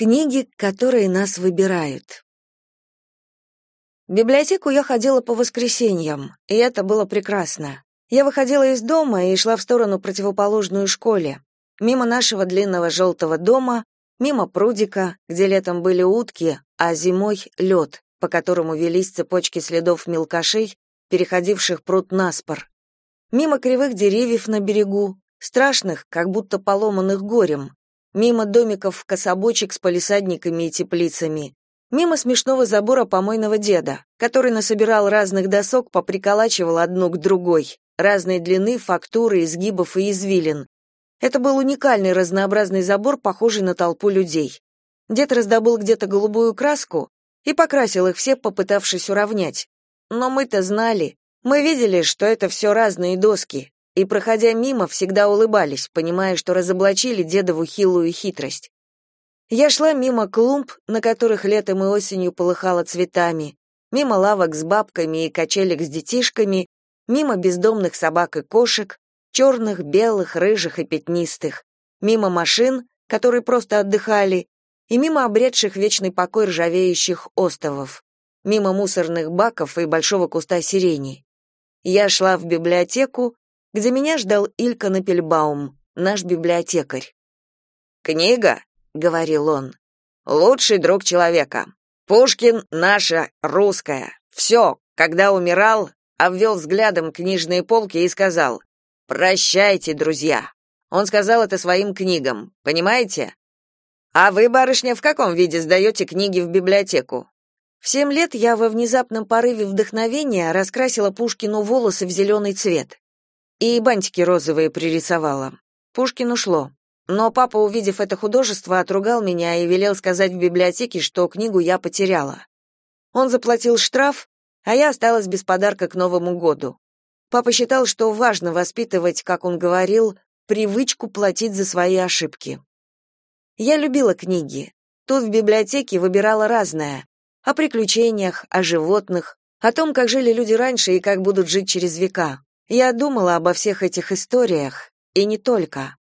Книги, которые нас выбирают. В библиотеку я ходила по воскресеньям, и это было прекрасно. Я выходила из дома и шла в сторону противоположную школе. Мимо нашего длинного желтого дома, мимо прудика, где летом были утки, а зимой — лед, по которому велись цепочки следов мелкашей, переходивших пруд на спор. Мимо кривых деревьев на берегу, страшных, как будто поломанных горем, мимо домиков кособочек с палисадниками и теплицами, мимо смешного забора помойного деда, который насобирал разных досок, поприколачивал одну к другой, разной длины, фактуры, изгибов и извилин. Это был уникальный разнообразный забор, похожий на толпу людей. Дед раздобыл где-то голубую краску и покрасил их все, попытавшись уравнять. Но мы-то знали, мы видели, что это все разные доски, и, проходя мимо, всегда улыбались, понимая, что разоблачили дедову хилую хитрость. Я шла мимо клумб, на которых летом и осенью полыхало цветами, мимо лавок с бабками и качелек с детишками, мимо бездомных собак и кошек, черных, белых, рыжих и пятнистых, мимо машин, которые просто отдыхали, и мимо обретших вечный покой ржавеющих остовов, мимо мусорных баков и большого куста сирени. Я шла в библиотеку, где меня ждал Илька Напельбаум, наш библиотекарь. «Книга», — говорил он, — «лучший друг человека. Пушкин — наша, русская. Все, когда умирал, обвел взглядом книжные полки и сказал «Прощайте, друзья». Он сказал это своим книгам, понимаете? А вы, барышня, в каком виде сдаете книги в библиотеку? В семь лет я во внезапном порыве вдохновения раскрасила Пушкину волосы в зеленый цвет. И бантики розовые пририсовала. Пушкин ушло. Но папа, увидев это художество, отругал меня и велел сказать в библиотеке, что книгу я потеряла. Он заплатил штраф, а я осталась без подарка к Новому году. Папа считал, что важно воспитывать, как он говорил, привычку платить за свои ошибки. Я любила книги. Тут в библиотеке выбирала разное. О приключениях, о животных, о том, как жили люди раньше и как будут жить через века. Я думала обо всех этих историях, и не только.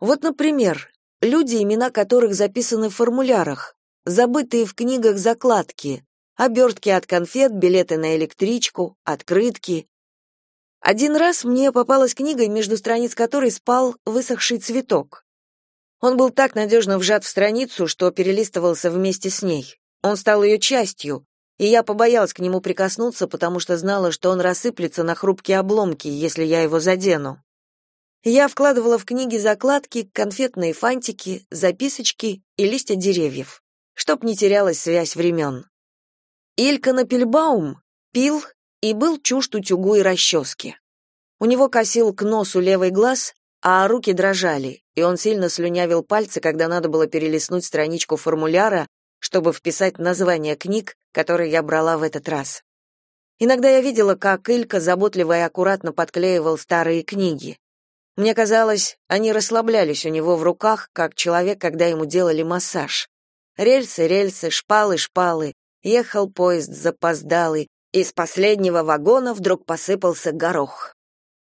Вот, например, люди, имена которых записаны в формулярах, забытые в книгах закладки, обертки от конфет, билеты на электричку, открытки. Один раз мне попалась книга, между страниц которой спал высохший цветок. Он был так надежно вжат в страницу, что перелистывался вместе с ней. Он стал ее частью, и я побоялась к нему прикоснуться, потому что знала, что он рассыплется на хрупкие обломки, если я его задену. Я вкладывала в книги закладки, конфетные фантики, записочки и листья деревьев, чтоб не терялась связь времен. Илька Напельбаум пил и был чужд утюгу и расчески. У него косил к носу левый глаз, а руки дрожали, и он сильно слюнявил пальцы, когда надо было перелистнуть страничку формуляра, чтобы вписать название книг, которые я брала в этот раз. Иногда я видела, как Илька заботливо и аккуратно подклеивал старые книги. Мне казалось, они расслаблялись у него в руках, как человек, когда ему делали массаж. Рельсы, рельсы, шпалы, шпалы. Ехал поезд запоздалый, из последнего вагона вдруг посыпался горох.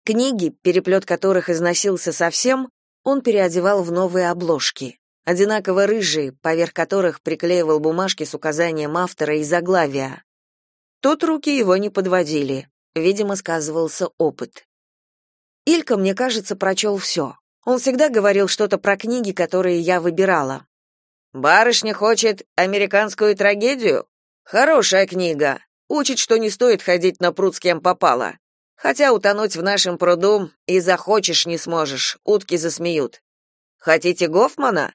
Книги, переплет которых износился совсем, он переодевал в новые обложки одинаково рыжие, поверх которых приклеивал бумажки с указанием автора и заглавия. Тут руки его не подводили, видимо, сказывался опыт. Илька, мне кажется, прочел все. Он всегда говорил что-то про книги, которые я выбирала. «Барышня хочет американскую трагедию? Хорошая книга. Учит, что не стоит ходить на пруд с кем попало. Хотя утонуть в нашем пруду и захочешь не сможешь, утки засмеют. Хотите Гофмана?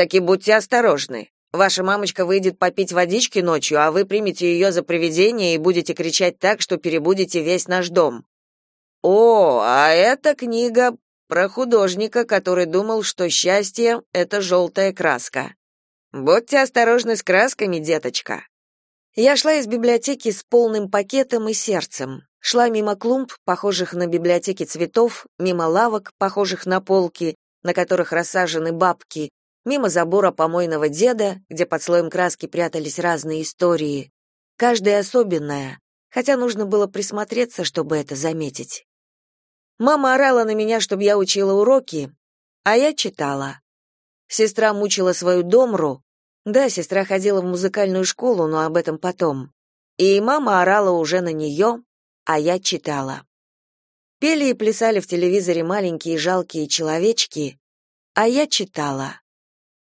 Так и будьте осторожны. Ваша мамочка выйдет попить водички ночью, а вы примете ее за привидение и будете кричать так, что перебудете весь наш дом. О, а эта книга про художника, который думал, что счастье это желтая краска. Будьте осторожны с красками, деточка. Я шла из библиотеки с полным пакетом и сердцем. Шла мимо клумб, похожих на библиотеки цветов, мимо лавок, похожих на полки, на которых рассажены бабки, мимо забора помойного деда, где под слоем краски прятались разные истории, каждая особенная, хотя нужно было присмотреться, чтобы это заметить. Мама орала на меня, чтобы я учила уроки, а я читала. Сестра мучила свою домру, Да, сестра ходила в музыкальную школу, но об этом потом. И мама орала уже на нее, а я читала. Пели и плясали в телевизоре маленькие жалкие человечки, а я читала.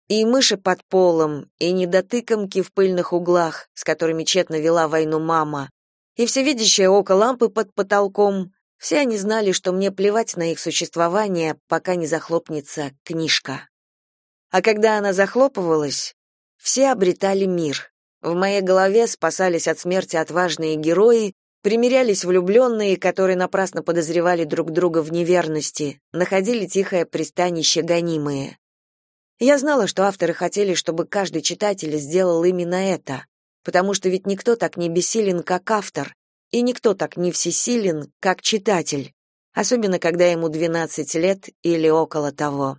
И мыши под полом, и недотыкомки в пыльных углах, с которыми тщетно вела войну мама, и всевидящее око лампы под потолком, все они знали, что мне плевать на их существование, пока не захлопнется книжка. А когда она захлопывалась, все обретали мир. В моей голове спасались от смерти отважные герои, примирялись влюбленные, которые напрасно подозревали друг друга в неверности, находили тихое пристанище гонимые. Я знала, что авторы хотели, чтобы каждый читатель сделал именно это, потому что ведь никто так не бессилен, как автор, и никто так не всесилен, как читатель, особенно когда ему 12 лет или около того.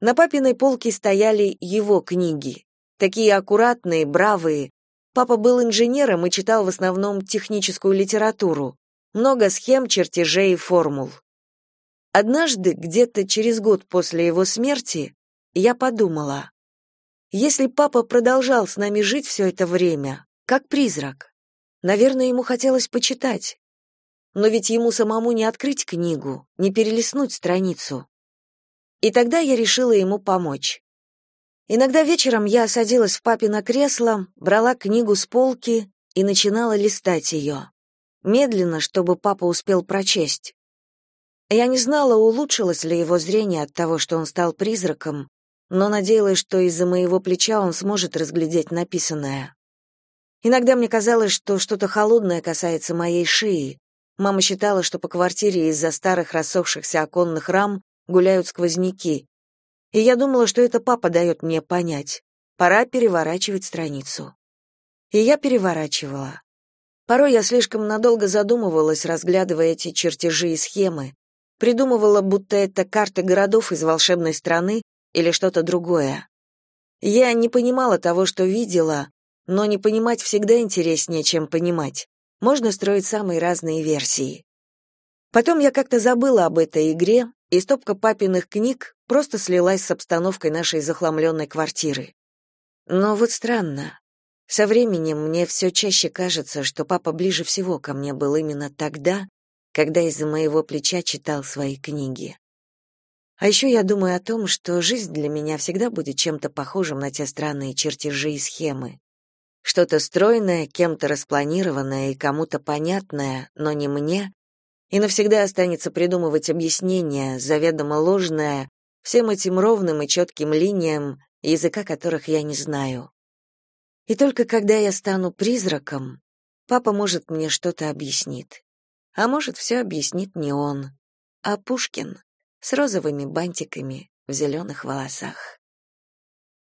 На папиной полке стояли его книги, такие аккуратные, бравые. Папа был инженером и читал в основном техническую литературу, много схем, чертежей и формул. Однажды, где-то через год после его смерти, я подумала, если папа продолжал с нами жить все это время, как призрак, наверное, ему хотелось почитать. Но ведь ему самому не открыть книгу, не перелистнуть страницу. И тогда я решила ему помочь. Иногда вечером я садилась в папино кресло, брала книгу с полки и начинала листать ее. Медленно, чтобы папа успел прочесть. Я не знала, улучшилось ли его зрение от того, что он стал призраком, но надеялась, что из-за моего плеча он сможет разглядеть написанное. Иногда мне казалось, что что-то холодное касается моей шеи. Мама считала, что по квартире из-за старых рассохшихся оконных рам гуляют сквозняки. И я думала, что это папа дает мне понять. Пора переворачивать страницу. И я переворачивала. Порой я слишком надолго задумывалась, разглядывая эти чертежи и схемы. Придумывала, будто это карты городов из волшебной страны, или что-то другое. Я не понимала того, что видела, но не понимать всегда интереснее, чем понимать. Можно строить самые разные версии. Потом я как-то забыла об этой игре, и стопка папиных книг просто слилась с обстановкой нашей захламленной квартиры. Но вот странно. Со временем мне все чаще кажется, что папа ближе всего ко мне был именно тогда, когда из-за моего плеча читал свои книги. А еще я думаю о том, что жизнь для меня всегда будет чем-то похожим на те странные чертежи и схемы. Что-то стройное, кем-то распланированное и кому-то понятное, но не мне, и навсегда останется придумывать объяснение, заведомо ложное, всем этим ровным и четким линиям, языка которых я не знаю. И только когда я стану призраком, папа может мне что-то объяснит. А может, все объяснит не он, а Пушкин с розовыми бантиками в зеленых волосах.